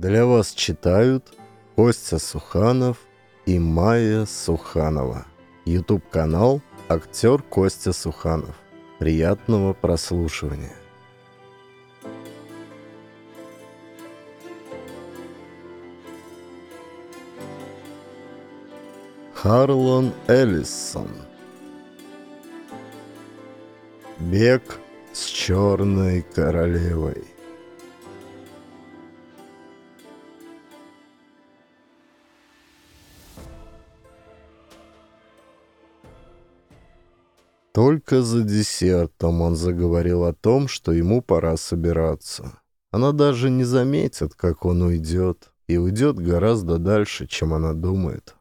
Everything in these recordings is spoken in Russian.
Для вас читают Костя Суханов и Майя Суханова. YouTube-канал «Актер Костя Суханов». Приятного прослушивания. Харлон Эллисон Бег с черной королевой Только за десертом он заговорил о том, что ему пора собираться. Она даже не заметит, как он уйдет, и уйдет гораздо дальше, чем она думает.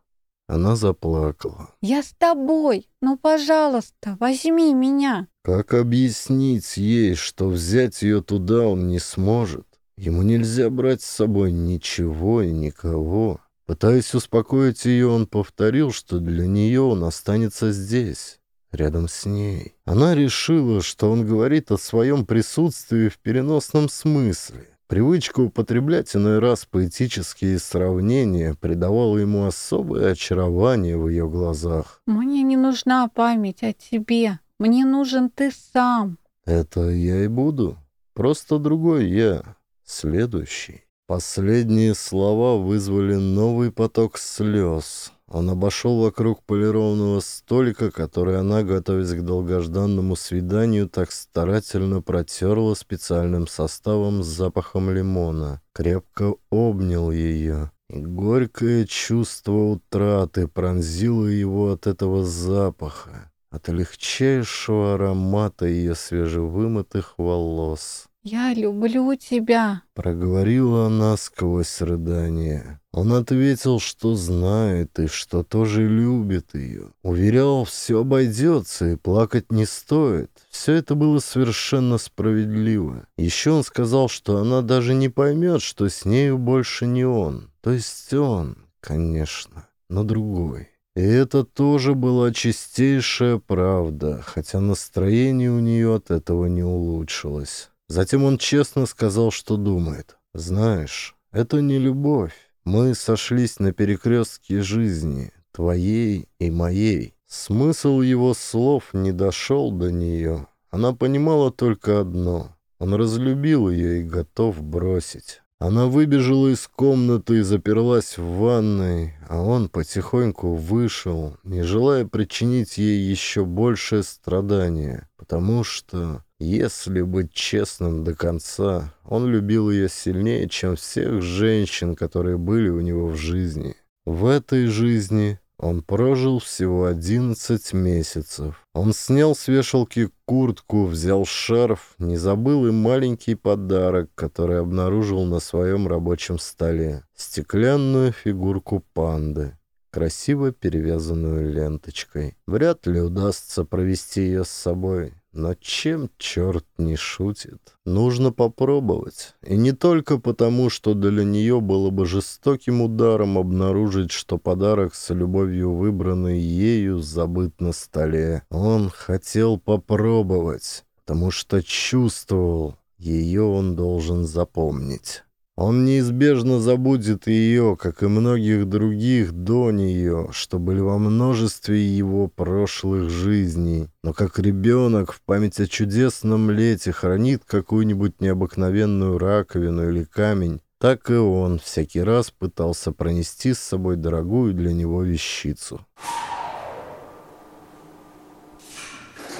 Она заплакала. «Я с тобой! Ну, пожалуйста, возьми меня!» Как объяснить ей, что взять ее туда он не сможет? Ему нельзя брать с собой ничего и никого. Пытаясь успокоить ее, он повторил, что для нее он останется здесь рядом с ней. Она решила, что он говорит о своем присутствии в переносном смысле. Привычка употреблять иной раз поэтические сравнения придавала ему особое очарование в ее глазах. «Мне не нужна память о тебе. Мне нужен ты сам». «Это я и буду. Просто другой я. Следующий». Последние слова вызвали новый поток слез. Он обошел вокруг полированного столика, который она, готовясь к долгожданному свиданию, так старательно протерла специальным составом с запахом лимона. Крепко обнял ее. Горькое чувство утраты пронзило его от этого запаха, от легчайшего аромата ее свежевымытых волос. «Я люблю тебя», — проговорила она сквозь рыдание. Он ответил, что знает и что тоже любит ее. Уверял, все обойдется и плакать не стоит. Все это было совершенно справедливо. Еще он сказал, что она даже не поймет, что с нею больше не он. То есть он, конечно, но другой. И это тоже была чистейшая правда, хотя настроение у нее от этого не улучшилось. Затем он честно сказал, что думает. «Знаешь, это не любовь. Мы сошлись на перекрестке жизни, твоей и моей». Смысл его слов не дошел до нее. Она понимала только одно. Он разлюбил ее и готов бросить. Она выбежала из комнаты и заперлась в ванной, а он потихоньку вышел, не желая причинить ей еще большее страдание, потому что, если быть честным до конца, он любил ее сильнее, чем всех женщин, которые были у него в жизни. В этой жизни он прожил всего одиннадцать месяцев. Он снял с вешалки куртку, взял шарф, не забыл и маленький подарок, который обнаружил на своем рабочем столе. Стеклянную фигурку панды, красиво перевязанную ленточкой. Вряд ли удастся провести ее с собой. Но чем черт не шутит? Нужно попробовать. И не только потому, что для нее было бы жестоким ударом обнаружить, что подарок с любовью выбранный ею забыт на столе. Он хотел попробовать, потому что чувствовал, ее он должен запомнить. Он неизбежно забудет ее, как и многих других до нее, что были во множестве его прошлых жизней. Но как ребенок в память о чудесном лете хранит какую-нибудь необыкновенную раковину или камень, так и он всякий раз пытался пронести с собой дорогую для него вещицу.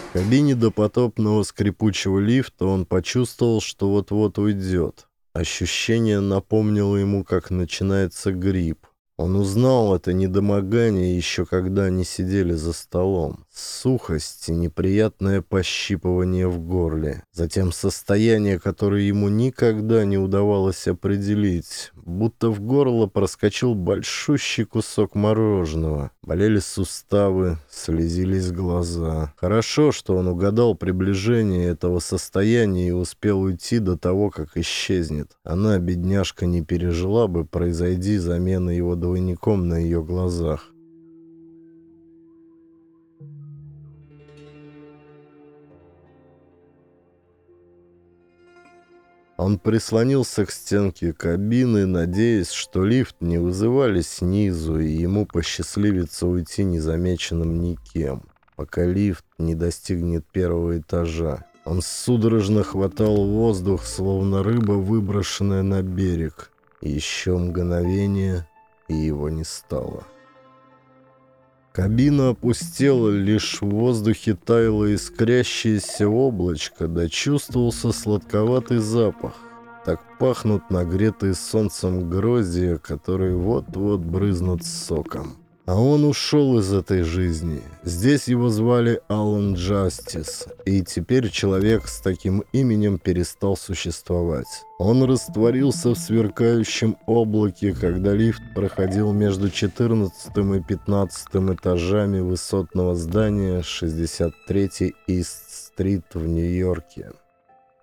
В кабине допотопного скрипучего лифта он почувствовал, что вот-вот уйдет. Ощущение напомнило ему, как начинается грипп. Он узнал это недомогание еще когда они сидели за столом. Сухость и неприятное пощипывание в горле. Затем состояние, которое ему никогда не удавалось определить. Будто в горло проскочил большущий кусок мороженого. Болели суставы, слезились глаза. Хорошо, что он угадал приближение этого состояния и успел уйти до того, как исчезнет. Она, бедняжка, не пережила бы, произойди замена его двойником на ее глазах. Он прислонился к стенке кабины, надеясь, что лифт не вызывали снизу, и ему посчастливится уйти незамеченным никем, пока лифт не достигнет первого этажа. Он судорожно хватал воздух, словно рыба, выброшенная на берег. Еще мгновение, и его не стало. Кабина опустела, лишь в воздухе таяло искрящееся облачко, да чувствовался сладковатый запах. Так пахнут нагретые солнцем гроздья, которые вот-вот брызнут соком. А он ушел из этой жизни. Здесь его звали Алан Джастис, и теперь человек с таким именем перестал существовать. Он растворился в сверкающем облаке, когда лифт проходил между 14 и 15 этажами высотного здания 63 Ист-стрит в Нью-Йорке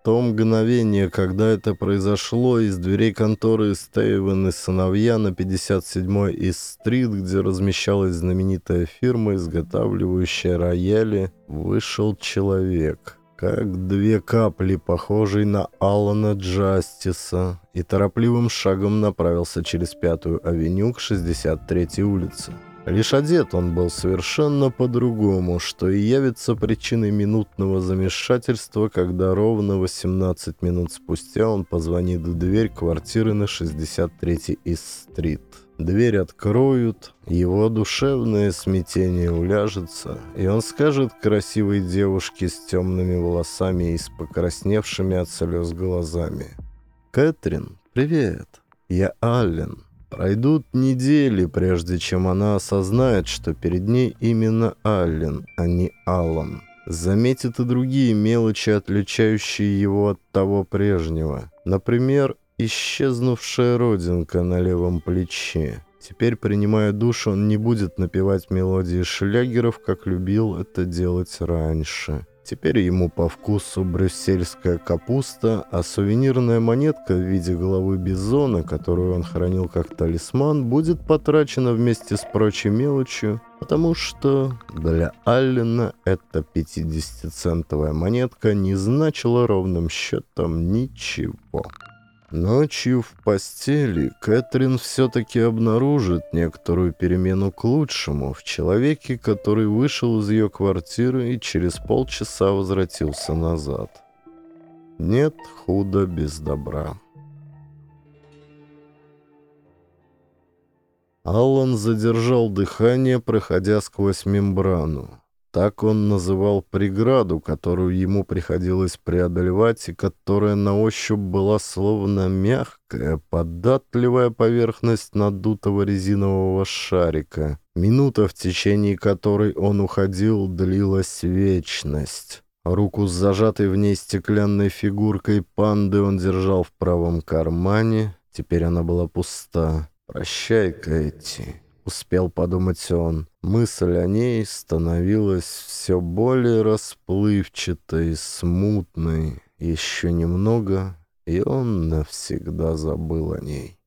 то мгновение, когда это произошло, из дверей конторы Стейвен и сыновья на 57-й Ист-стрит, где размещалась знаменитая фирма, изготавливающая рояли, вышел человек. Как две капли, похожий на Алана Джастиса, и торопливым шагом направился через Пятую авеню к 63-й улице. Лишь одет он был совершенно по-другому, что и явится причиной минутного замешательства, когда ровно 18 минут спустя он позвонит в дверь квартиры на 63-й Ист-стрит. Дверь откроют, его душевное смятение уляжется, и он скажет красивой девушке с темными волосами и с покрасневшими от слез глазами. «Кэтрин, привет, я Аллен». Пройдут недели, прежде чем она осознает, что перед ней именно Аллен, а не Аллан. Заметит и другие мелочи, отличающие его от того прежнего. Например, исчезнувшая родинка на левом плече. Теперь, принимая душ, он не будет напевать мелодии шлягеров, как любил это делать раньше. Теперь ему по вкусу брюссельская капуста, а сувенирная монетка в виде головы бизона, которую он хранил как талисман, будет потрачена вместе с прочей мелочью, потому что для Аллена эта 50-центовая монетка не значила ровным счетом ничего. Ночью в постели Кэтрин все-таки обнаружит некоторую перемену к лучшему в человеке, который вышел из ее квартиры и через полчаса возвратился назад. Нет худа без добра. Аллан задержал дыхание, проходя сквозь мембрану. Так он называл преграду, которую ему приходилось преодолевать, и которая на ощупь была словно мягкая, податливая поверхность надутого резинового шарика. Минута, в течение которой он уходил, длилась вечность. Руку с зажатой в ней стеклянной фигуркой панды он держал в правом кармане. Теперь она была пуста. «Прощай, Кэти». Успел подумать он. Мысль о ней становилась все более расплывчатой, смутной. Еще немного, и он навсегда забыл о ней.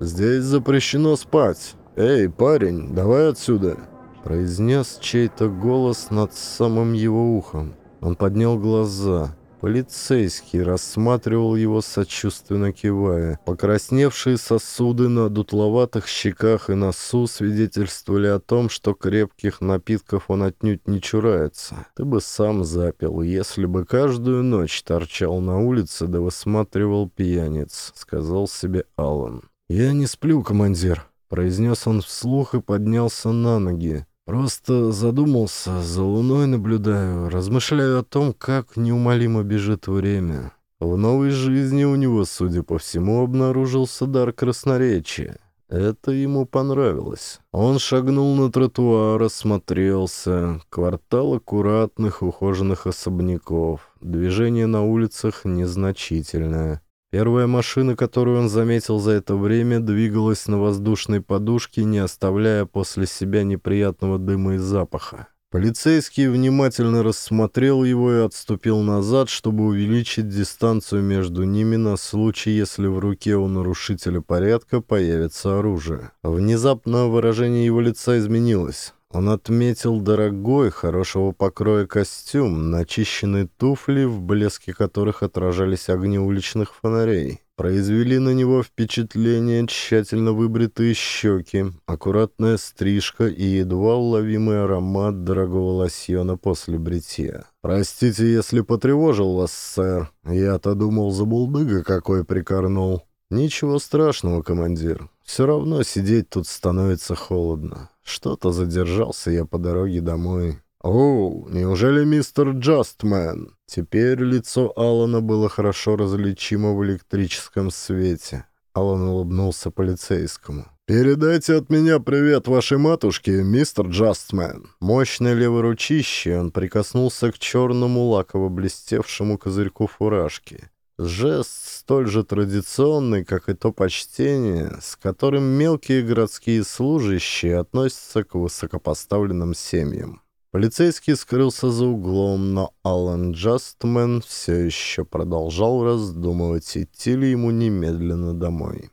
«Здесь запрещено спать. Эй, парень, давай отсюда!» Произнес чей-то голос над самым его ухом. Он поднял глаза. Полицейский рассматривал его, сочувственно кивая. Покрасневшие сосуды на дутловатых щеках и носу свидетельствовали о том, что крепких напитков он отнюдь не чурается. Ты бы сам запил, если бы каждую ночь торчал на улице да высматривал пьяниц, сказал себе Аллан. «Я не сплю, командир», — произнес он вслух и поднялся на ноги. Просто задумался, за луной наблюдаю, размышляю о том, как неумолимо бежит время. В новой жизни у него, судя по всему, обнаружился дар красноречия. Это ему понравилось. Он шагнул на тротуар, осмотрелся. Квартал аккуратных, ухоженных особняков. Движение на улицах незначительное. Первая машина, которую он заметил за это время, двигалась на воздушной подушке, не оставляя после себя неприятного дыма и запаха. Полицейский внимательно рассмотрел его и отступил назад, чтобы увеличить дистанцию между ними на случай, если в руке у нарушителя порядка появится оружие. Внезапно выражение его лица изменилось. Он отметил дорогой, хорошего покроя костюм, начищенные туфли, в блеске которых отражались огни уличных фонарей. Произвели на него впечатление тщательно выбритые щеки, аккуратная стрижка и едва уловимый аромат дорогого лосьона после бритья. «Простите, если потревожил вас, сэр. Я-то думал, забулдыга какой прикорнул». «Ничего страшного, командир. Все равно сидеть тут становится холодно. Что-то задержался я по дороге домой». «О, неужели мистер Джастмен?» Теперь лицо Алана было хорошо различимо в электрическом свете. Алан улыбнулся полицейскому. «Передайте от меня привет вашей матушке, мистер Джастмен». Мощной левой ручищей он прикоснулся к черному лаково-блестевшему козырьку фуражки. Жест столь же традиционный, как и то почтение, с которым мелкие городские служащие относятся к высокопоставленным семьям. Полицейский скрылся за углом, но Алан Джастмен все еще продолжал раздумывать, идти ли ему немедленно домой.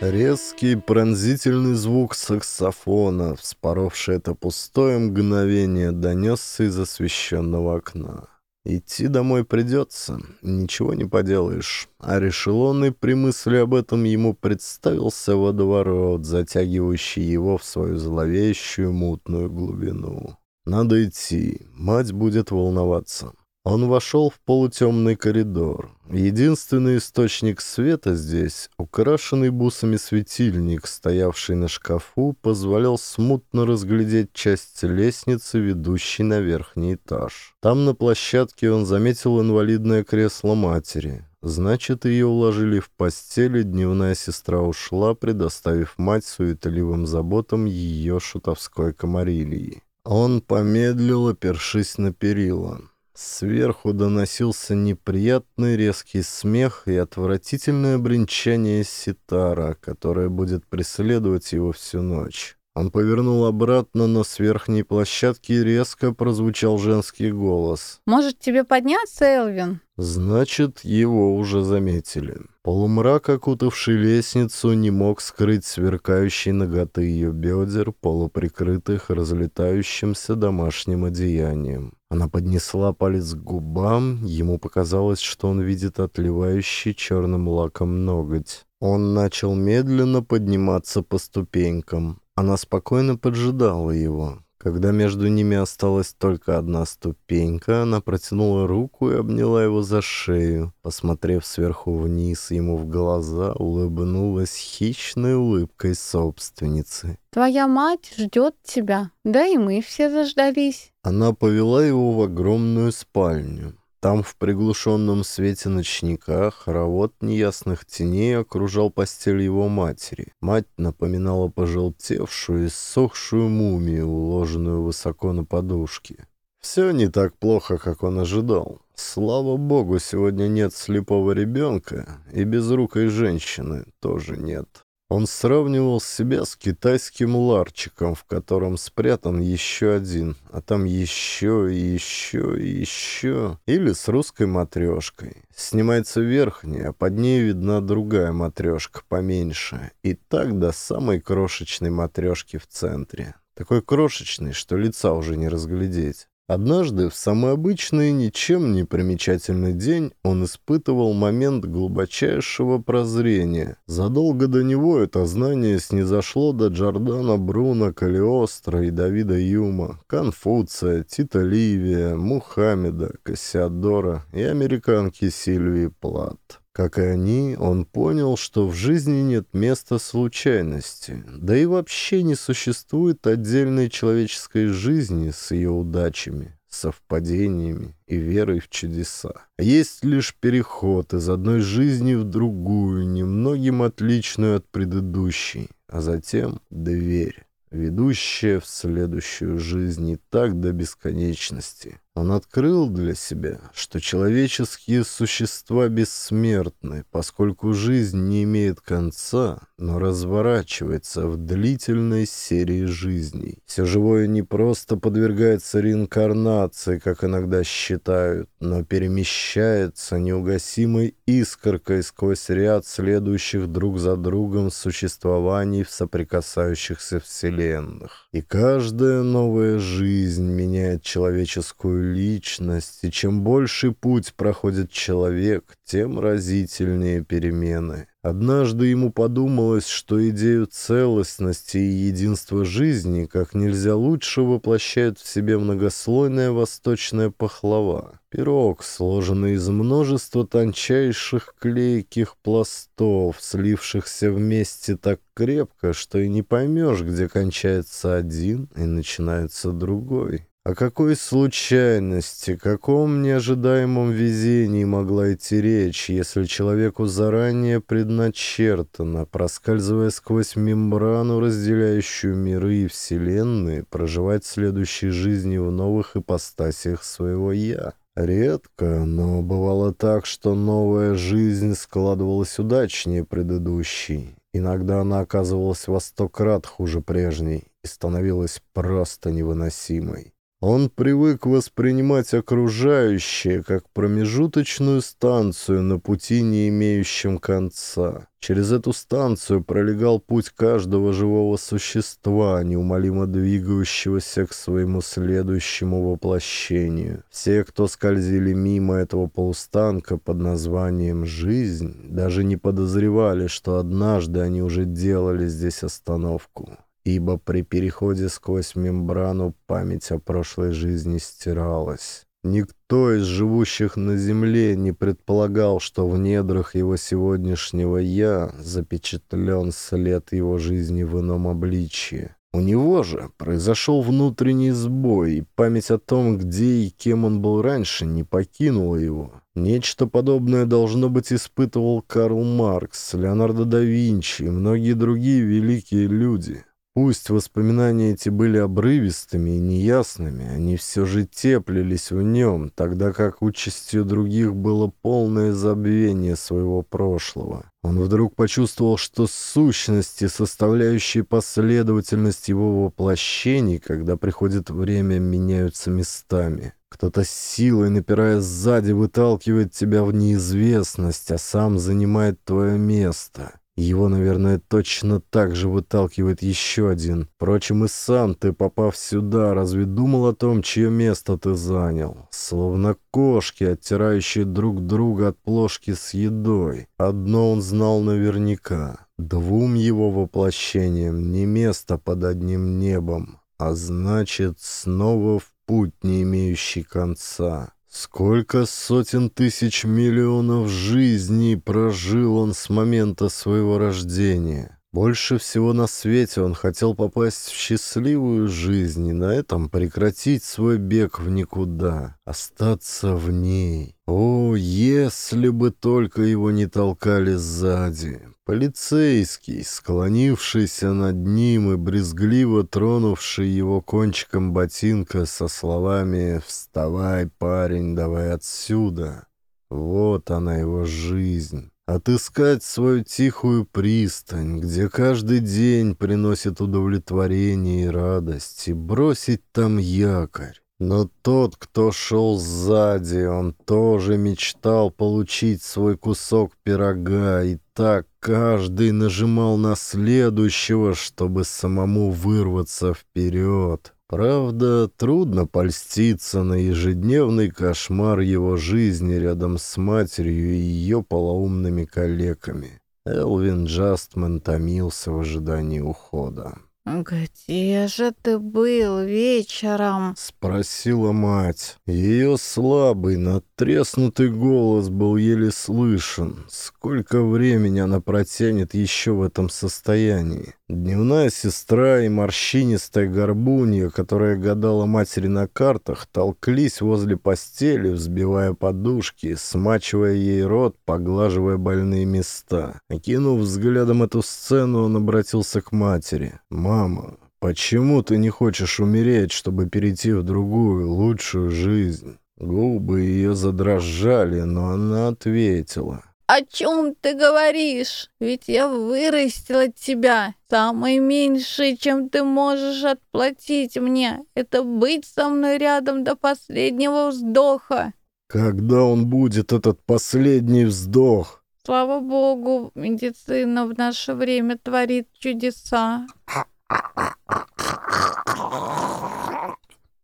Резкий пронзительный звук саксофона, вспоровший это пустое мгновение, донесся из освещенного окна. Идти домой придется, ничего не поделаешь. А решил он и при мысли об этом ему представился водоворот, затягивающий его в свою зловещую мутную глубину. Надо идти, мать будет волноваться. Он вошел в полутемный коридор. Единственный источник света здесь, украшенный бусами светильник, стоявший на шкафу, позволял смутно разглядеть часть лестницы, ведущей на верхний этаж. Там на площадке он заметил инвалидное кресло матери. Значит, ее уложили в постели, дневная сестра ушла, предоставив мать суетливым заботам ее шутовской комарилии. Он помедлил, опершись на перила. Сверху доносился неприятный резкий смех и отвратительное бренчание ситара, которое будет преследовать его всю ночь. Он повернул обратно, но с верхней площадки резко прозвучал женский голос. «Может, тебе подняться, Элвин?» Значит, его уже заметили. Полумрак, окутавший лестницу, не мог скрыть сверкающей ноготы ее бедер, полуприкрытых разлетающимся домашним одеянием. Она поднесла палец к губам, ему показалось, что он видит отливающий черным лаком ноготь. Он начал медленно подниматься по ступенькам. Она спокойно поджидала его. Когда между ними осталась только одна ступенька, она протянула руку и обняла его за шею. Посмотрев сверху вниз ему в глаза, улыбнулась хищной улыбкой собственницы. «Твоя мать ждет тебя, да и мы все заждались». Она повела его в огромную спальню. Там в приглушенном свете ночника хоровод неясных теней окружал постель его матери. Мать напоминала пожелтевшую и ссохшую мумию, уложенную высоко на подушке. Все не так плохо, как он ожидал. Слава богу, сегодня нет слепого ребенка, и безрукой женщины тоже нет. Он сравнивал себя с китайским ларчиком, в котором спрятан еще один, а там еще и еще и еще. Или с русской матрешкой. Снимается верхняя, а под ней видна другая матрешка поменьше. И так до самой крошечной матрешки в центре. Такой крошечный, что лица уже не разглядеть. Однажды, в самый обычный, ничем не примечательный день, он испытывал момент глубочайшего прозрения. Задолго до него это знание снизошло до Джордана Бруно, Калиостро и Давида Юма, Конфуция, Тита Ливия, Мухаммеда, Кассиадора и американки Сильвии Плат. Как и они, он понял, что в жизни нет места случайности, да и вообще не существует отдельной человеческой жизни с ее удачами, совпадениями и верой в чудеса. Есть лишь переход из одной жизни в другую, немногим отличную от предыдущей, а затем дверь ведущая в следующую жизнь и так до бесконечности. Он открыл для себя, что человеческие существа бессмертны, поскольку жизнь не имеет конца, но разворачивается в длительной серии жизней. Все живое не просто подвергается реинкарнации, как иногда считают, но перемещается неугасимой искоркой сквозь ряд следующих друг за другом существований в соприкасающихся вселенных. И каждая новая жизнь меняет человеческую личность, и чем больше путь проходит человек, тем разительнее перемены. Однажды ему подумалось, что идею целостности и единства жизни как нельзя лучше воплощает в себе многослойная восточная пахлава. Пирог, сложенный из множества тончайших клейких пластов, слившихся вместе так крепко, что и не поймешь, где кончается один и начинается другой. О какой случайности, каком неожидаемом везении могла идти речь, если человеку заранее предначертано, проскальзывая сквозь мембрану, разделяющую миры и вселенные, проживать следующей жизни в новых ипостасиях своего «я»? Редко, но бывало так, что новая жизнь складывалась удачнее предыдущей. Иногда она оказывалась во сто крат хуже прежней и становилась просто невыносимой. Он привык воспринимать окружающее как промежуточную станцию на пути, не имеющем конца. Через эту станцию пролегал путь каждого живого существа, неумолимо двигающегося к своему следующему воплощению. Все, кто скользили мимо этого полустанка под названием «Жизнь», даже не подозревали, что однажды они уже делали здесь остановку ибо при переходе сквозь мембрану память о прошлой жизни стиралась. Никто из живущих на земле не предполагал, что в недрах его сегодняшнего «я» запечатлен след его жизни в ином обличье. У него же произошел внутренний сбой, и память о том, где и кем он был раньше, не покинула его. Нечто подобное должно быть испытывал Карл Маркс, Леонардо да Винчи и многие другие великие люди. Пусть воспоминания эти были обрывистыми и неясными, они все же теплились в нем, тогда как участью других было полное забвение своего прошлого. Он вдруг почувствовал, что сущности, составляющие последовательность его воплощений, когда приходит время, меняются местами. Кто-то силой, напирая сзади, выталкивает тебя в неизвестность, а сам занимает твое место. Его, наверное, точно так же выталкивает еще один. Впрочем, и сам ты, попав сюда, разве думал о том, чье место ты занял? Словно кошки, оттирающие друг друга от плошки с едой. Одно он знал наверняка. Двум его воплощениям не место под одним небом, а значит, снова в путь, не имеющий конца. Сколько сотен тысяч миллионов жизней прожил он с момента своего рождения. Больше всего на свете он хотел попасть в счастливую жизнь и на этом прекратить свой бег в никуда, остаться в ней. О, если бы только его не толкали сзади, Полицейский, склонившийся над ним и брезгливо тронувший его кончиком ботинка со словами «Вставай, парень, давай отсюда». Вот она его жизнь. Отыскать свою тихую пристань, где каждый день приносит удовлетворение и радость, и бросить там якорь. Но тот, кто шел сзади, он тоже мечтал получить свой кусок пирога, и так каждый нажимал на следующего, чтобы самому вырваться вперед. Правда, трудно польститься на ежедневный кошмар его жизни рядом с матерью и ее полоумными коллегами. Элвин Джастман томился в ожидании ухода. «Где же ты был вечером?» — спросила мать. Ее слабый, надтреснутый голос был еле слышен. Сколько времени она протянет еще в этом состоянии? Дневная сестра и морщинистая горбунья, которая гадала матери на картах, толклись возле постели, взбивая подушки, смачивая ей рот, поглаживая больные места. Окинув взглядом эту сцену, он обратился к матери. «Мама, почему ты не хочешь умереть, чтобы перейти в другую, лучшую жизнь?» Губы ее задрожали, но она ответила. «О чем ты говоришь? Ведь я вырастила тебя. Самое меньшее, чем ты можешь отплатить мне, это быть со мной рядом до последнего вздоха». «Когда он будет, этот последний вздох?» «Слава богу, медицина в наше время творит чудеса».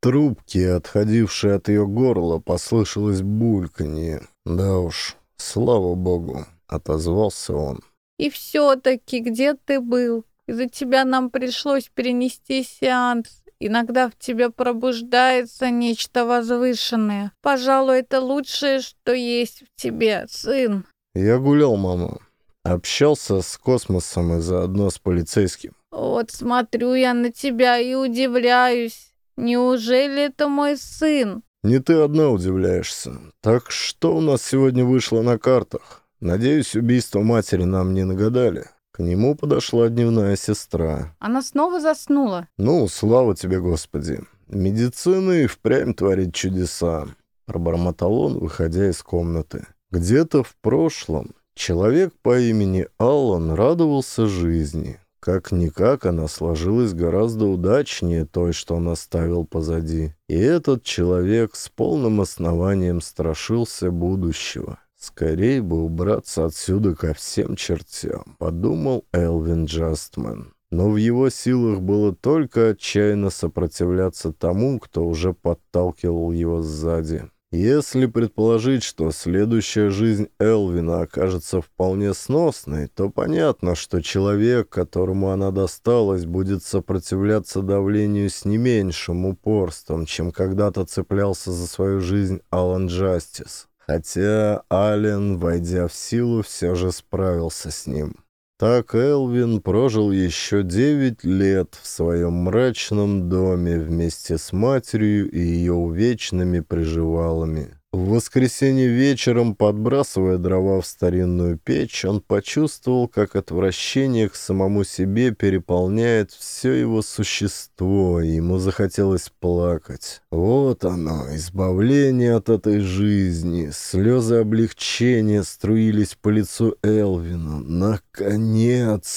Трубки, отходившие от ее горла, послышалось бульканье. Да уж, слава богу, отозвался он. И все-таки где ты был? Из-за тебя нам пришлось перенести сеанс. Иногда в тебе пробуждается нечто возвышенное. Пожалуй, это лучшее, что есть в тебе, сын. Я гулял, мама. Общался с космосом и заодно с полицейским. Вот смотрю я на тебя и удивляюсь. Неужели это мой сын? Не ты одна удивляешься. Так что у нас сегодня вышло на картах? Надеюсь, убийство матери нам не нагадали. К нему подошла дневная сестра. Она снова заснула. Ну, слава тебе, Господи. Медицина и впрямь творит чудеса. Пробормотал он, выходя из комнаты. Где-то в прошлом человек по имени Аллан радовался жизни. Как-никак она сложилась гораздо удачнее той, что он оставил позади. И этот человек с полным основанием страшился будущего. «Скорей бы убраться отсюда ко всем чертям», — подумал Элвин Джастман. Но в его силах было только отчаянно сопротивляться тому, кто уже подталкивал его сзади. Если предположить, что следующая жизнь Элвина окажется вполне сносной, то понятно, что человек, которому она досталась, будет сопротивляться давлению с не меньшим упорством, чем когда-то цеплялся за свою жизнь Алан Джастис. Хотя Ален, войдя в силу, все же справился с ним. Так Элвин прожил еще девять лет в своем мрачном доме вместе с матерью и ее увечными приживалами. В воскресенье вечером, подбрасывая дрова в старинную печь, он почувствовал, как отвращение к самому себе переполняет все его существо, и ему захотелось плакать. Вот оно, избавление от этой жизни. Слезы облегчения струились по лицу Элвина. Наконец-то!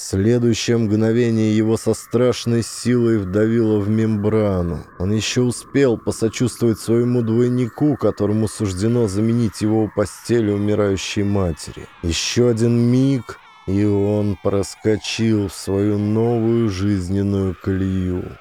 Следующее мгновение его со страшной силой вдавило в мембрану. Он еще успел посочувствовать своему двойнику, которому суждено заменить его у постели умирающей матери. Еще один миг, и он проскочил в свою новую жизненную колею.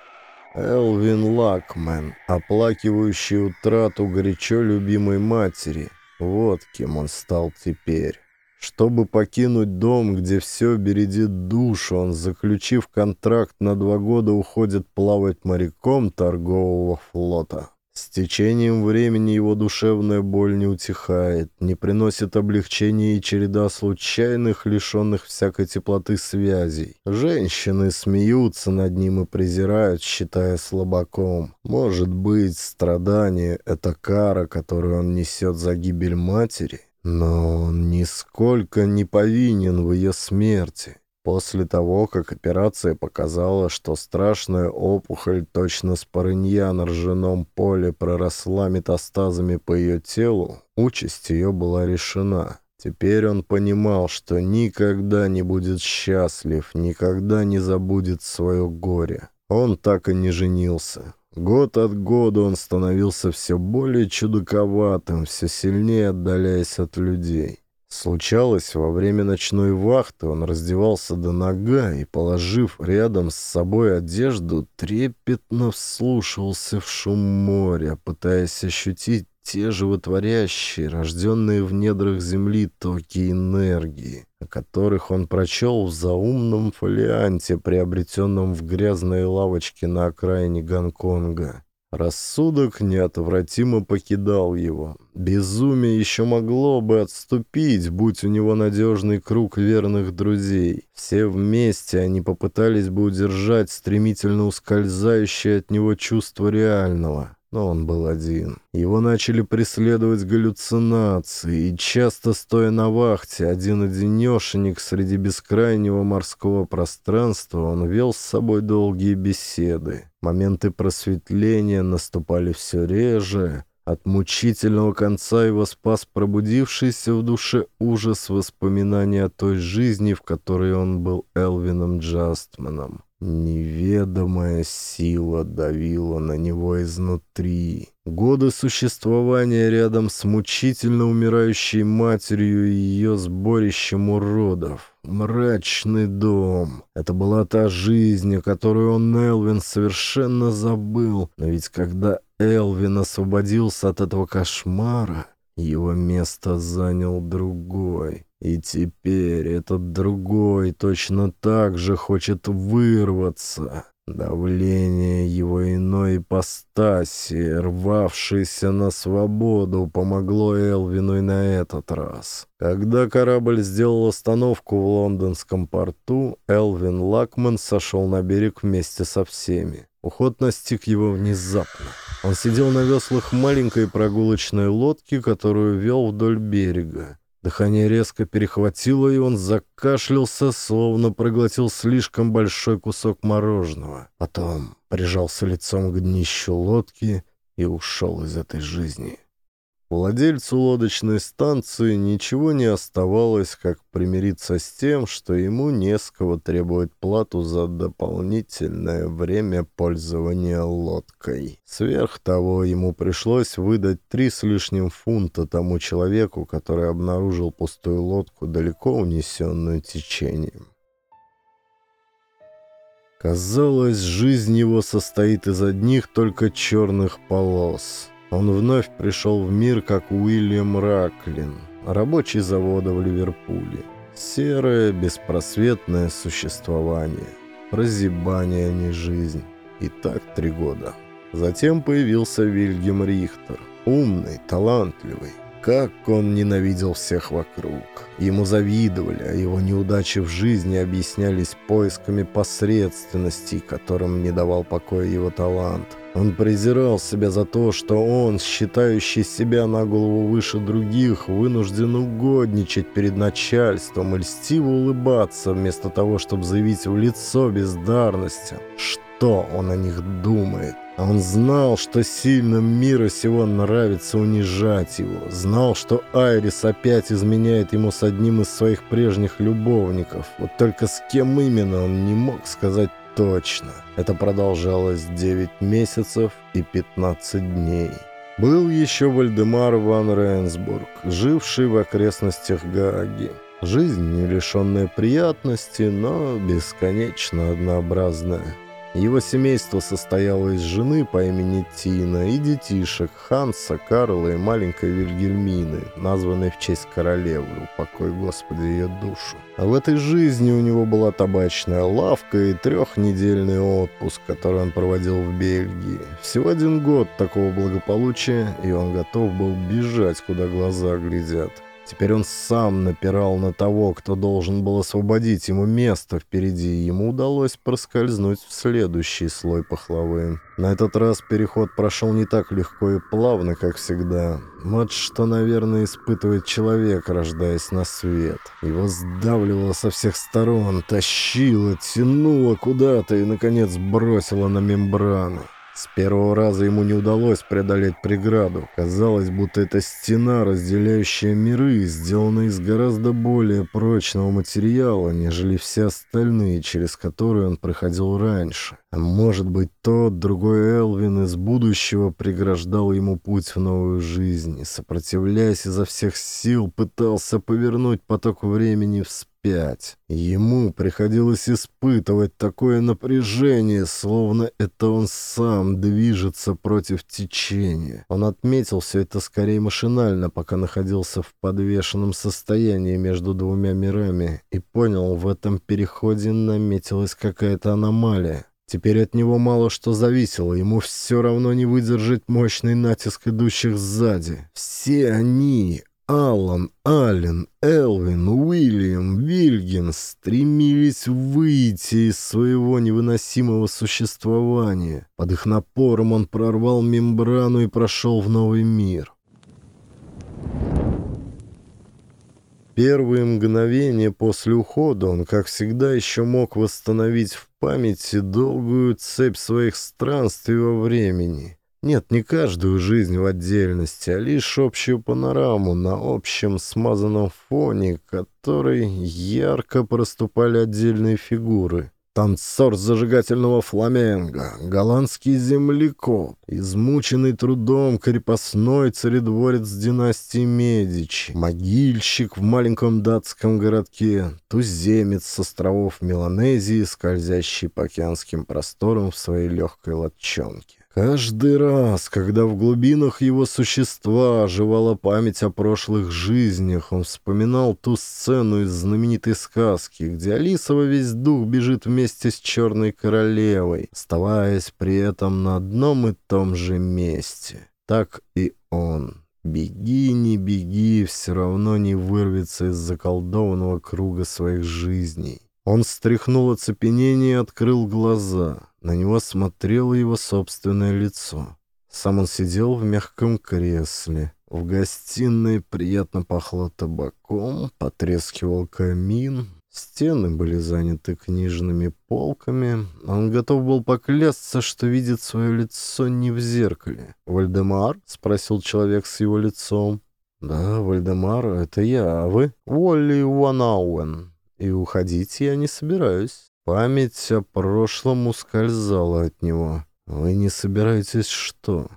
Элвин Лакмен, оплакивающий утрату горячо любимой матери. Вот кем он стал теперь. Чтобы покинуть дом, где все бередит душу, он, заключив контракт на два года, уходит плавать моряком торгового флота. С течением времени его душевная боль не утихает, не приносит облегчения и череда случайных, лишенных всякой теплоты связей. Женщины смеются над ним и презирают, считая слабаком. Может быть, страдание — это кара, которую он несет за гибель матери? Но он нисколько не повинен в ее смерти. После того, как операция показала, что страшная опухоль точно спорынья на ржаном поле проросла метастазами по ее телу, участь ее была решена. Теперь он понимал, что никогда не будет счастлив, никогда не забудет свое горе. Он так и не женился. Год от года он становился все более чудаковатым, все сильнее отдаляясь от людей. Случалось, во время ночной вахты он раздевался до нога и, положив рядом с собой одежду, трепетно вслушивался в шум моря, пытаясь ощутить те животворящие, рожденные в недрах земли токи энергии, о которых он прочел в заумном фолианте, приобретенном в грязной лавочке на окраине Гонконга. Рассудок неотвратимо покидал его. Безумие еще могло бы отступить, будь у него надежный круг верных друзей. Все вместе они попытались бы удержать стремительно ускользающее от него чувство реального. Но он был один. Его начали преследовать галлюцинации, и часто, стоя на вахте, один-одинешенек среди бескрайнего морского пространства, он вел с собой долгие беседы. Моменты просветления наступали все реже, от мучительного конца его спас пробудившийся в душе ужас воспоминаний о той жизни, в которой он был Элвином Джастманом. Неведомая сила давила на него изнутри. Годы существования рядом с мучительно умирающей матерью и ее сборищем уродов. Мрачный дом. Это была та жизнь, о которой он, Элвин, совершенно забыл. Но ведь когда Элвин освободился от этого кошмара, его место занял другой. И теперь этот другой точно так же хочет вырваться. Давление его иной ипостаси, рвавшейся на свободу, помогло Элвину и на этот раз. Когда корабль сделал остановку в лондонском порту, Элвин Лакман сошел на берег вместе со всеми. Уход настиг его внезапно. Он сидел на веслах маленькой прогулочной лодки, которую вел вдоль берега. Дыхание резко перехватило, и он закашлялся, словно проглотил слишком большой кусок мороженого. Потом прижался лицом к днищу лодки и ушел из этой жизни. Владельцу лодочной станции ничего не оставалось, как примириться с тем, что ему не с кого требовать плату за дополнительное время пользования лодкой. Сверх того, ему пришлось выдать три с лишним фунта тому человеку, который обнаружил пустую лодку, далеко унесенную течением. Казалось, жизнь его состоит из одних только черных полос — он вновь пришел в мир, как Уильям Раклин, рабочий завода в Ливерпуле. Серое, беспросветное существование. Прозябание, а не жизнь. И так три года. Затем появился Вильгельм Рихтер. Умный, талантливый. Как он ненавидел всех вокруг. Ему завидовали, а его неудачи в жизни объяснялись поисками посредственностей, которым не давал покоя его талант. Он презирал себя за то, что он, считающий себя на голову выше других, вынужден угодничать перед начальством и льстиво улыбаться, вместо того, чтобы заявить в лицо бездарности, что он о них думает. Он знал, что сильным мира сего нравится унижать его. Знал, что Айрис опять изменяет ему с одним из своих прежних любовников. Вот только с кем именно он не мог сказать точно. Это продолжалось 9 месяцев и 15 дней. Был еще Вальдемар ван Рейнсбург, живший в окрестностях Гааги. Жизнь, не лишенная приятности, но бесконечно однообразная. Его семейство состояло из жены по имени Тина и детишек Ханса, Карла и маленькой Вильгельмины, названной в честь королевы, упокой Господи ее душу. А в этой жизни у него была табачная лавка и трехнедельный отпуск, который он проводил в Бельгии. Всего один год такого благополучия, и он готов был бежать, куда глаза глядят. Теперь он сам напирал на того, кто должен был освободить ему место впереди, и ему удалось проскользнуть в следующий слой пахлавы. На этот раз переход прошел не так легко и плавно, как всегда. Вот что, наверное, испытывает человек, рождаясь на свет. Его сдавливало со всех сторон, тащило, тянуло куда-то и, наконец, бросило на мембрану. С первого раза ему не удалось преодолеть преграду. Казалось, будто это стена, разделяющая миры, сделана из гораздо более прочного материала, нежели все остальные, через которые он проходил раньше. А может быть, тот, другой Элвин из будущего преграждал ему путь в новую жизнь и, сопротивляясь изо всех сил, пытался повернуть поток времени вспять пять. Ему приходилось испытывать такое напряжение, словно это он сам движется против течения. Он отметил все это скорее машинально, пока находился в подвешенном состоянии между двумя мирами, и понял, в этом переходе наметилась какая-то аномалия. Теперь от него мало что зависело, ему все равно не выдержать мощный натиск идущих сзади. Все они, Аллан, Аллен, Элвин, Уильям, Вильгин стремились выйти из своего невыносимого существования. Под их напором он прорвал мембрану и прошел в новый мир. Первые мгновения после ухода он, как всегда, еще мог восстановить в памяти долгую цепь своих странствий во времени. Нет, не каждую жизнь в отдельности, а лишь общую панораму на общем смазанном фоне, которой ярко проступали отдельные фигуры. Танцор зажигательного фламенго, голландский землекоп, измученный трудом крепостной царедворец династии Медичи, могильщик в маленьком датском городке, туземец с островов Меланезии, скользящий по океанским просторам в своей легкой лодчонке. Каждый раз, когда в глубинах его существа оживала память о прошлых жизнях, он вспоминал ту сцену из знаменитой сказки, где Алиса во весь дух бежит вместе с Черной Королевой, оставаясь при этом на одном и том же месте. Так и он. Беги, не беги, все равно не вырвется из заколдованного круга своих жизней. Он стряхнул оцепенение и открыл глаза. На него смотрело его собственное лицо. Сам он сидел в мягком кресле. В гостиной приятно пахло табаком, потрескивал камин. Стены были заняты книжными полками. Он готов был поклясться, что видит свое лицо не в зеркале. «Вальдемар?» — спросил человек с его лицом. «Да, Вальдемар, это я, а вы?» «Уолли Ванауэн. И уходить я не собираюсь». Память о прошлом ускользала от него. «Вы не собираетесь что?»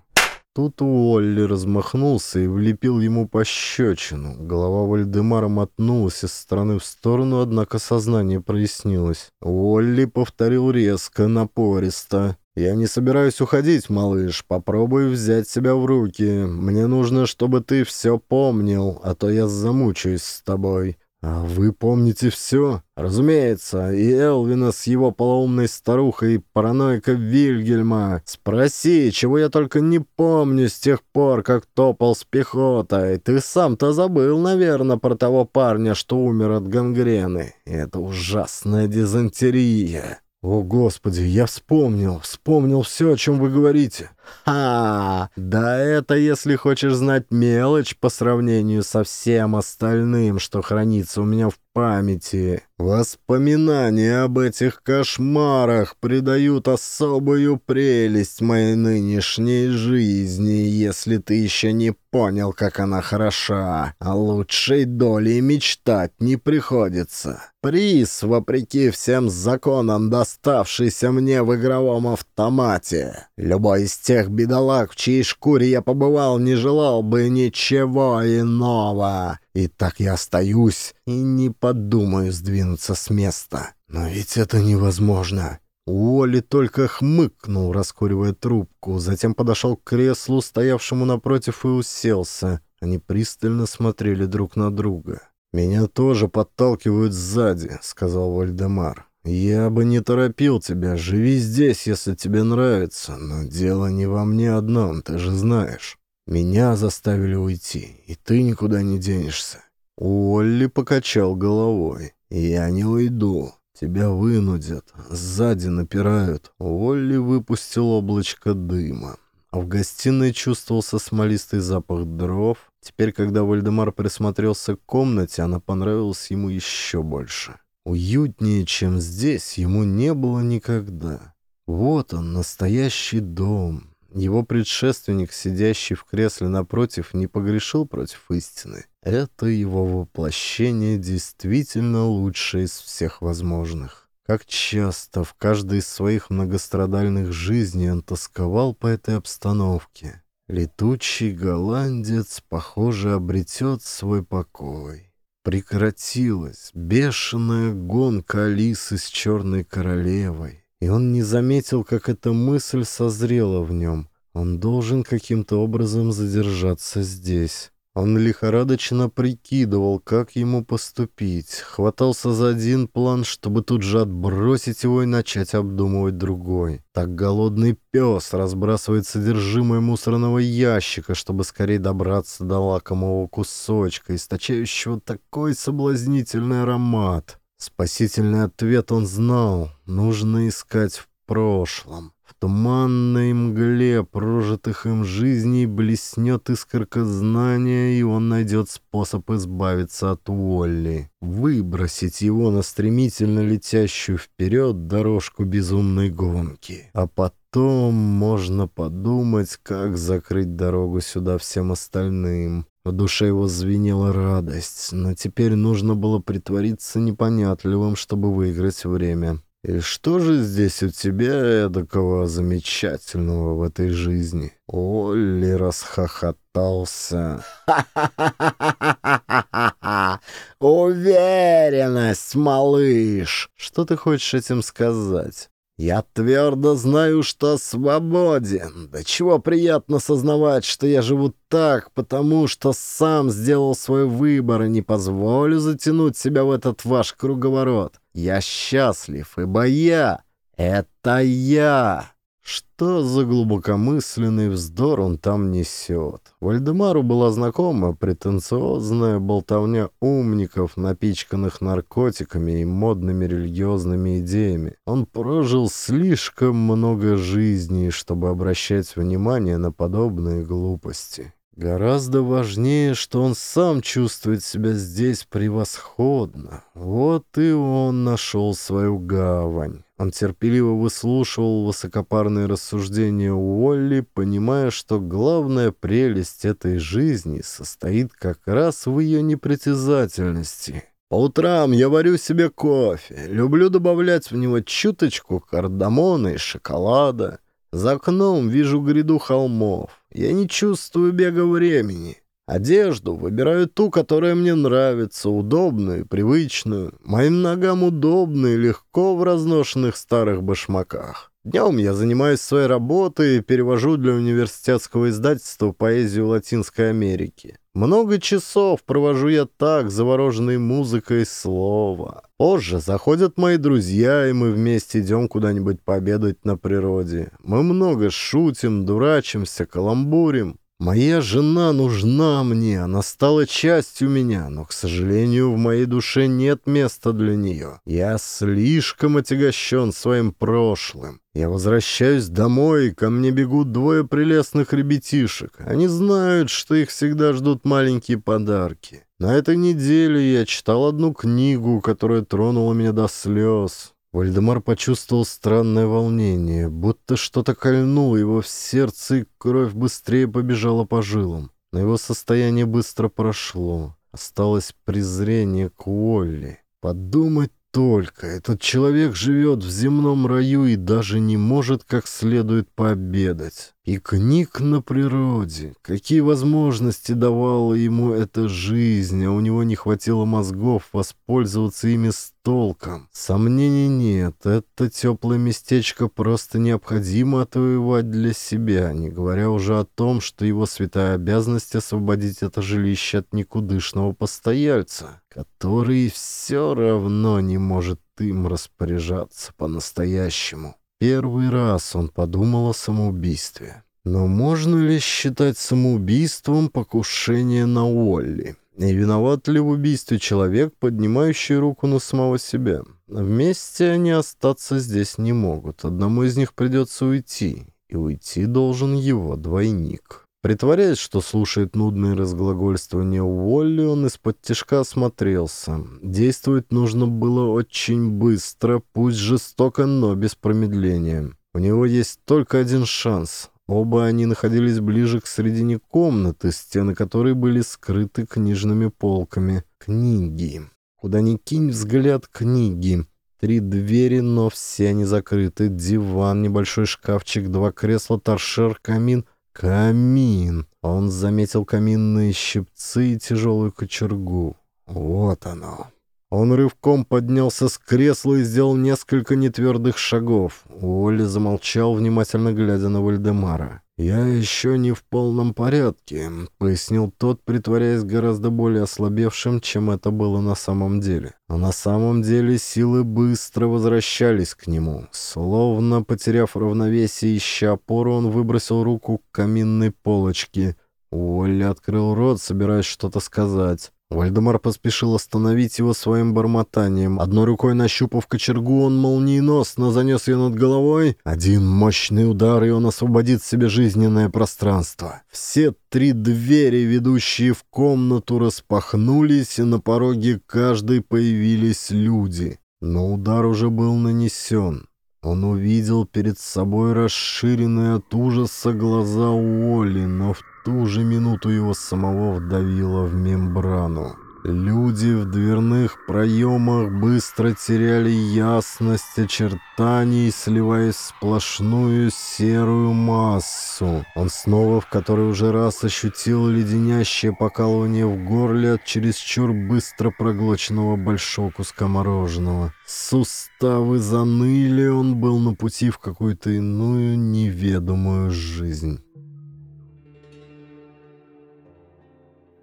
Тут Уолли размахнулся и влепил ему пощечину. Голова Вальдемара мотнулась из стороны в сторону, однако сознание прояснилось. Уолли повторил резко, напористо. «Я не собираюсь уходить, малыш. Попробуй взять себя в руки. Мне нужно, чтобы ты все помнил, а то я замучаюсь с тобой. «А вы помните все?» «Разумеется, и Элвина с его полоумной старухой, и параноика Вильгельма. Спроси, чего я только не помню с тех пор, как топал с пехотой. Ты сам-то забыл, наверное, про того парня, что умер от гангрены. Это ужасная дизентерия». «О, Господи, я вспомнил, вспомнил все, о чем вы говорите». «Ха! Да это, если хочешь знать, мелочь по сравнению со всем остальным, что хранится у меня в памяти. Воспоминания об этих кошмарах придают особую прелесть моей нынешней жизни, если ты еще не понял, как она хороша. О лучшей доле мечтать не приходится. Приз, вопреки всем законам, доставшийся мне в игровом автомате. Любой из тех бедолаг, в чьей шкуре я побывал, не желал бы ничего иного. И так я остаюсь и не подумаю сдвинуться с места. Но ведь это невозможно. Уолли только хмыкнул, раскуривая трубку, затем подошел к креслу, стоявшему напротив, и уселся. Они пристально смотрели друг на друга. «Меня тоже подталкивают сзади», — сказал Вальдемар. «Я бы не торопил тебя. Живи здесь, если тебе нравится. Но дело не во мне одном, ты же знаешь». Меня заставили уйти, и ты никуда не денешься. Уолли покачал головой. Я не уйду. Тебя вынудят. Сзади напирают. Уолли выпустил облачко дыма. В гостиной чувствовался смолистый запах дров. Теперь, когда Вальдемар присмотрелся к комнате, она понравилась ему еще больше. Уютнее, чем здесь, ему не было никогда. Вот он, настоящий дом, его предшественник, сидящий в кресле напротив, не погрешил против истины. Это его воплощение действительно лучшее из всех возможных. Как часто в каждой из своих многострадальных жизней он тосковал по этой обстановке. Летучий голландец, похоже, обретет свой покой. Прекратилась бешеная гонка Алисы с черной королевой. И он не заметил, как эта мысль созрела в нем. Он должен каким-то образом задержаться здесь. Он лихорадочно прикидывал, как ему поступить, хватался за один план, чтобы тут же отбросить его и начать обдумывать другой. Так голодный пес разбрасывает содержимое мусорного ящика, чтобы скорее добраться до лакомого кусочка, источающего такой соблазнительный аромат. Спасительный ответ он знал, нужно искать в прошлом туманной мгле прожитых им жизней блеснет искорка знания, и он найдет способ избавиться от Уолли, выбросить его на стремительно летящую вперед дорожку безумной гонки. А потом можно подумать, как закрыть дорогу сюда всем остальным. В душе его звенела радость, но теперь нужно было притвориться непонятливым, чтобы выиграть время. «И что же здесь у тебя эдакого замечательного в этой жизни?» Олли расхохотался. «Уверенность, малыш! Что ты хочешь этим сказать?» Я твердо знаю, что свободен. Да чего приятно сознавать, что я живу так, потому что сам сделал свой выбор и не позволю затянуть себя в этот ваш круговорот. Я счастлив, ибо я — это я. Что за глубокомысленный вздор он там несет? Вальдемару была знакома претенциозная болтовня умников, напичканных наркотиками и модными религиозными идеями. Он прожил слишком много жизней, чтобы обращать внимание на подобные глупости. Гораздо важнее, что он сам чувствует себя здесь превосходно. Вот и он нашел свою гавань. Он терпеливо выслушивал высокопарные рассуждения Уолли, понимая, что главная прелесть этой жизни состоит как раз в ее непритязательности. По утрам я варю себе кофе, люблю добавлять в него чуточку кардамона и шоколада. За окном вижу гряду холмов. Я не чувствую бега времени. Одежду выбираю ту, которая мне нравится, удобную, привычную. Моим ногам удобно и легко в разношенных старых башмаках. Днем я занимаюсь своей работой и перевожу для университетского издательства поэзию Латинской Америки. Много часов провожу я так, завороженной музыкой слова. Позже заходят мои друзья, и мы вместе идем куда-нибудь пообедать на природе. Мы много шутим, дурачимся, каламбурим. Моя жена нужна мне, она стала частью меня, но, к сожалению, в моей душе нет места для нее. Я слишком отягощен своим прошлым. Я возвращаюсь домой, ко мне бегут двое прелестных ребятишек. Они знают, что их всегда ждут маленькие подарки. На этой неделе я читал одну книгу, которая тронула меня до слез. Вальдемар почувствовал странное волнение, будто что-то кольнуло его в сердце, и кровь быстрее побежала по жилам. Но его состояние быстро прошло. Осталось презрение к Уолли. Подумать только, этот человек живет в земном раю и даже не может как следует пообедать. И книг на природе. Какие возможности давала ему эта жизнь, а у него не хватило мозгов воспользоваться ими с толком. Сомнений нет, это теплое местечко просто необходимо отвоевать для себя, не говоря уже о том, что его святая обязанность освободить это жилище от никудышного постояльца, который все равно не может им распоряжаться по-настоящему. Первый раз он подумал о самоубийстве. Но можно ли считать самоубийством покушение на Уолли? И виноват ли в убийстве человек, поднимающий руку на самого себя? Вместе они остаться здесь не могут. Одному из них придется уйти, и уйти должен его двойник. Притворяясь, что слушает нудные разглагольствования Уолли, он из-под тяжка осмотрелся. Действовать нужно было очень быстро, пусть жестоко, но без промедления. У него есть только один шанс Оба они находились ближе к середине комнаты, стены которой были скрыты книжными полками. Книги. Куда ни кинь взгляд книги. Три двери, но все они закрыты. Диван, небольшой шкафчик, два кресла, торшер, камин. Камин. Он заметил каминные щипцы и тяжелую кочергу. Вот оно. Он рывком поднялся с кресла и сделал несколько нетвердых шагов. Уолли замолчал, внимательно глядя на Вальдемара. «Я еще не в полном порядке», — пояснил тот, притворяясь гораздо более ослабевшим, чем это было на самом деле. Но на самом деле силы быстро возвращались к нему. Словно потеряв равновесие, ища опору, он выбросил руку к каминной полочке. Уолли открыл рот, собираясь что-то сказать. Вальдемар поспешил остановить его своим бормотанием. Одной рукой нащупав кочергу, он молниеносно занес ее над головой. Один мощный удар, и он освободит себе жизненное пространство. Все три двери, ведущие в комнату, распахнулись, и на пороге каждой появились люди. Но удар уже был нанесен. Он увидел перед собой расширенные от ужаса глаза Уолли, но в ту же минуту его самого вдавило в мембрану. Люди в дверных проемах быстро теряли ясность очертаний, сливаясь в сплошную серую массу. Он снова в который уже раз ощутил леденящее покалывание в горле от чересчур быстро проглоченного большого куска мороженого. Суставы заныли, он был на пути в какую-то иную неведомую жизнь.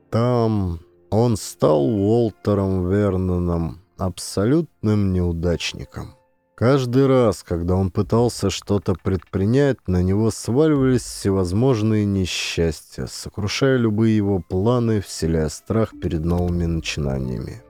Там он стал Уолтером Верноном, абсолютным неудачником. Каждый раз, когда он пытался что-то предпринять, на него сваливались всевозможные несчастья, сокрушая любые его планы, вселяя страх перед новыми начинаниями.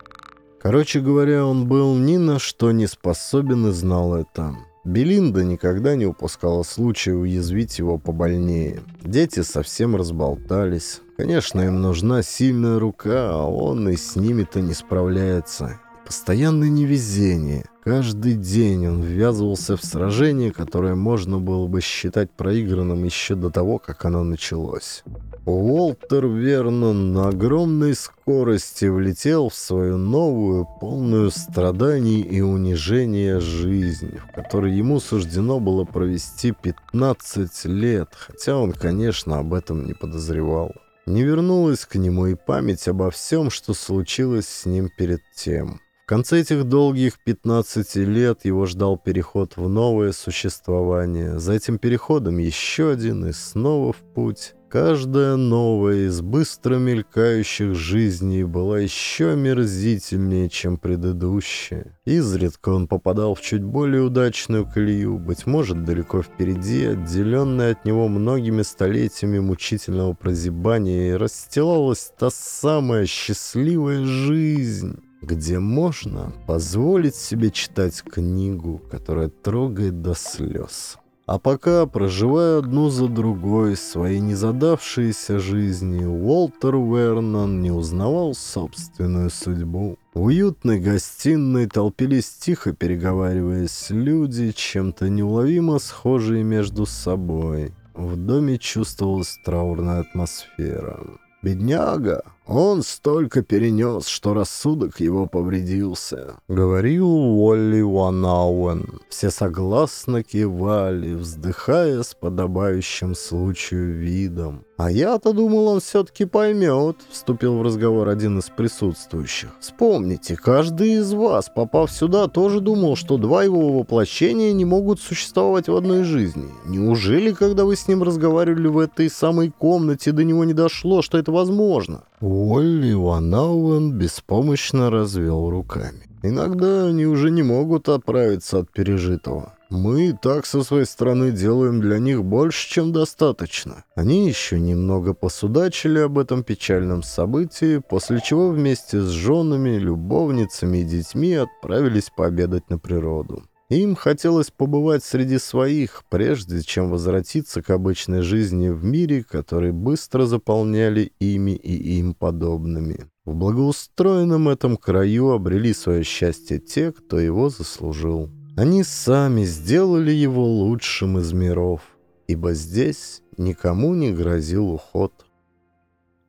Короче говоря, он был ни на что не способен и знал это. Белинда никогда не упускала случая уязвить его побольнее. Дети совсем разболтались. Конечно, им нужна сильная рука, а он и с ними-то не справляется. Постоянное невезение. Каждый день он ввязывался в сражение, которое можно было бы считать проигранным еще до того, как оно началось. Уолтер Вернон на огромной скорости влетел в свою новую, полную страданий и унижения жизнь, в которой ему суждено было провести 15 лет, хотя он, конечно, об этом не подозревал. Не вернулась к нему и память обо всем, что случилось с ним перед тем. В конце этих долгих 15 лет его ждал переход в новое существование. За этим переходом еще один и снова в путь. Каждая новая из быстро мелькающих жизней была еще мерзительнее, чем предыдущая. Изредка он попадал в чуть более удачную колею, быть может, далеко впереди, отделенная от него многими столетиями мучительного прозябания, и расстилалась та самая счастливая жизнь где можно позволить себе читать книгу, которая трогает до слез. А пока, проживая одну за другой свои незадавшиеся жизни, Уолтер Вернон не узнавал собственную судьбу. В уютной гостиной толпились тихо переговариваясь люди, чем-то неуловимо схожие между собой. В доме чувствовалась траурная атмосфера. «Бедняга! Он столько перенес, что рассудок его повредился», — говорил Уолли Ванауэн. Все согласно кивали, вздыхая с подобающим случаю видом. «А я-то думал, он все-таки поймет», — вступил в разговор один из присутствующих. «Вспомните, каждый из вас, попав сюда, тоже думал, что два его воплощения не могут существовать в одной жизни. Неужели, когда вы с ним разговаривали в этой самой комнате, до него не дошло, что это возможно?» Уолли Ванауэн беспомощно развел руками. «Иногда они уже не могут отправиться от пережитого. Мы так со своей стороны делаем для них больше, чем достаточно. Они еще немного посудачили об этом печальном событии, после чего вместе с женами, любовницами и детьми отправились пообедать на природу. Им хотелось побывать среди своих, прежде чем возвратиться к обычной жизни в мире, который быстро заполняли ими и им подобными. В благоустроенном этом краю обрели свое счастье те, кто его заслужил. Они сами сделали его лучшим из миров, ибо здесь никому не грозил уход.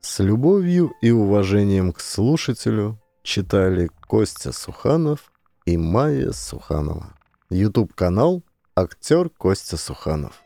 С любовью и уважением к слушателю читали Костя Суханов и Майя Суханова. YouTube-канал «Актер Костя Суханов».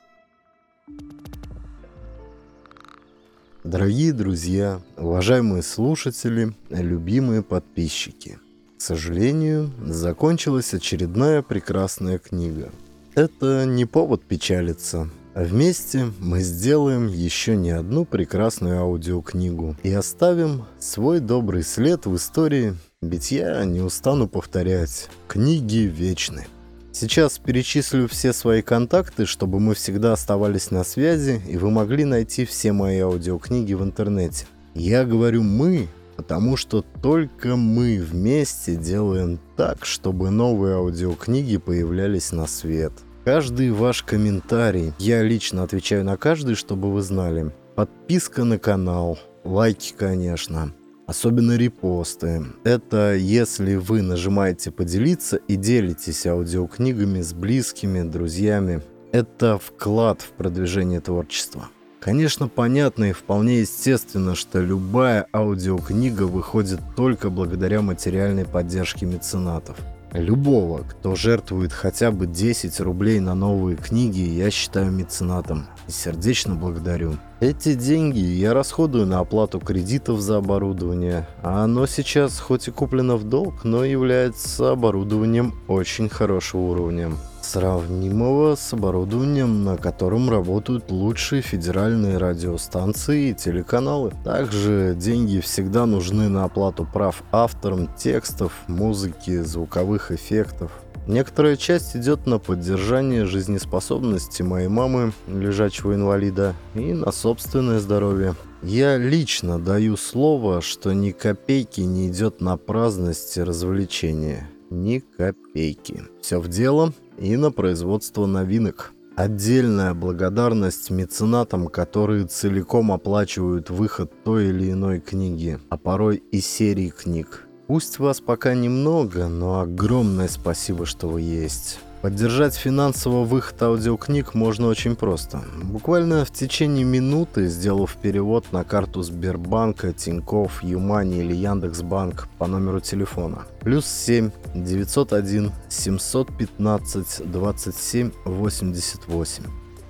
Дорогие друзья, уважаемые слушатели, любимые подписчики – сожалению, закончилась очередная прекрасная книга. Это не повод печалиться. Вместе мы сделаем еще не одну прекрасную аудиокнигу и оставим свой добрый след в истории, ведь я не устану повторять, книги вечны. Сейчас перечислю все свои контакты, чтобы мы всегда оставались на связи, и вы могли найти все мои аудиокниги в интернете. Я говорю «мы», потому что только мы вместе делаем так, чтобы новые аудиокниги появлялись на свет. Каждый ваш комментарий, я лично отвечаю на каждый, чтобы вы знали. Подписка на канал, лайки, конечно. Особенно репосты. Это если вы нажимаете «Поделиться» и делитесь аудиокнигами с близкими, друзьями. Это вклад в продвижение творчества. Конечно, понятно и вполне естественно, что любая аудиокнига выходит только благодаря материальной поддержке меценатов. Любого, кто жертвует хотя бы 10 рублей на новые книги, я считаю меценатом и сердечно благодарю. Эти деньги я расходую на оплату кредитов за оборудование, а оно сейчас хоть и куплено в долг, но является оборудованием очень хорошего уровня сравнимого с оборудованием, на котором работают лучшие федеральные радиостанции и телеканалы. Также деньги всегда нужны на оплату прав авторам, текстов, музыки, звуковых эффектов. Некоторая часть идет на поддержание жизнеспособности моей мамы, лежачего инвалида, и на собственное здоровье. Я лично даю слово, что ни копейки не идет на праздность и развлечения. Ни копейки. Все в дело и на производство новинок. Отдельная благодарность меценатам, которые целиком оплачивают выход той или иной книги, а порой и серии книг. Пусть вас пока немного, но огромное спасибо, что вы есть. Поддержать финансово выход аудиокниг можно очень просто. Буквально в течение минуты, сделав перевод на карту Сбербанка, Тинькофф, Юмани или Яндекс.Банк по номеру телефона. Плюс 7 901 715 27 88.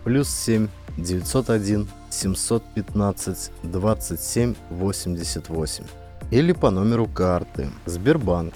Плюс 7 901 715 27 88. Или по номеру карты Сбербанк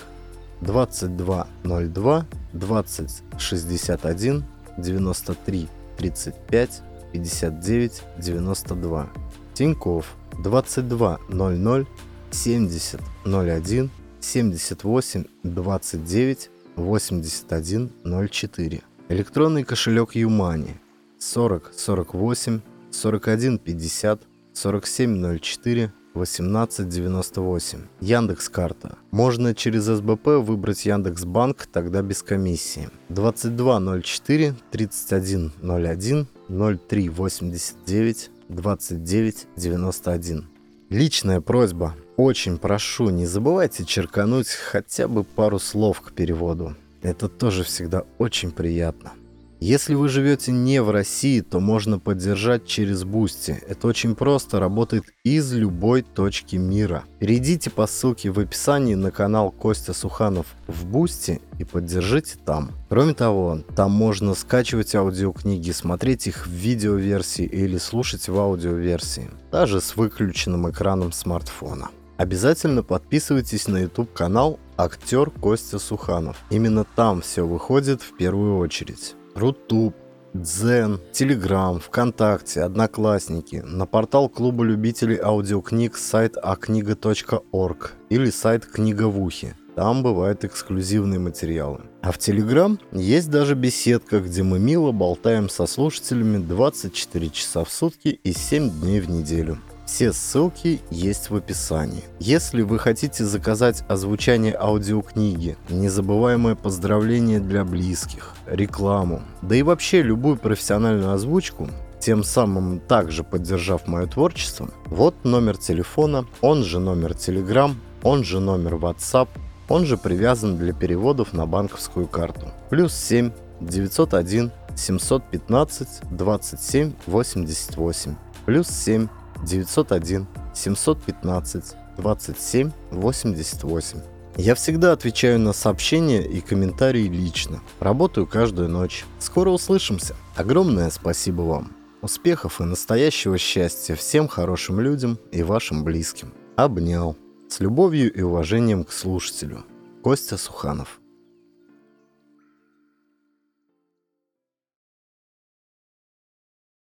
2202 20 61 93 35 59 92. Тиньков 22 00 70 01 78 29 81 04. Электронный кошелек Юмани 40 48 41 50 47 04 1898. Яндекс карта. Можно через СБП выбрать Яндекс Банк, тогда без комиссии. 2204 3101 0389 2991. Личная просьба. Очень прошу, не забывайте черкануть хотя бы пару слов к переводу. Это тоже всегда очень приятно. Если вы живете не в России, то можно поддержать через Boosty. Это очень просто, работает из любой точки мира. Перейдите по ссылке в описании на канал Костя Суханов в Boosty и поддержите там. Кроме того, там можно скачивать аудиокниги, смотреть их в видеоверсии или слушать в аудиоверсии, даже с выключенным экраном смартфона. Обязательно подписывайтесь на YouTube канал «Актер Костя Суханов». Именно там все выходит в первую очередь. Rutube, Дзен, Телеграм, ВКонтакте, Одноклассники, на портал клуба любителей аудиокниг сайт акнига.орг или сайт Книга в ухе. Там бывают эксклюзивные материалы. А в Телеграм есть даже беседка, где мы мило болтаем со слушателями 24 часа в сутки и 7 дней в неделю. Все ссылки есть в описании. Если вы хотите заказать озвучание аудиокниги, незабываемое поздравление для близких, рекламу, да и вообще любую профессиональную озвучку, тем самым также поддержав мое творчество, вот номер телефона, он же номер Telegram, он же номер WhatsApp, он же привязан для переводов на банковскую карту. Плюс 7 901 715 27 88. Плюс 7 901 715 27 88. Я всегда отвечаю на сообщения и комментарии лично. Работаю каждую ночь. Скоро услышимся. Огромное спасибо вам. Успехов и настоящего счастья всем хорошим людям и вашим близким. Обнял. С любовью и уважением к слушателю. Костя Суханов.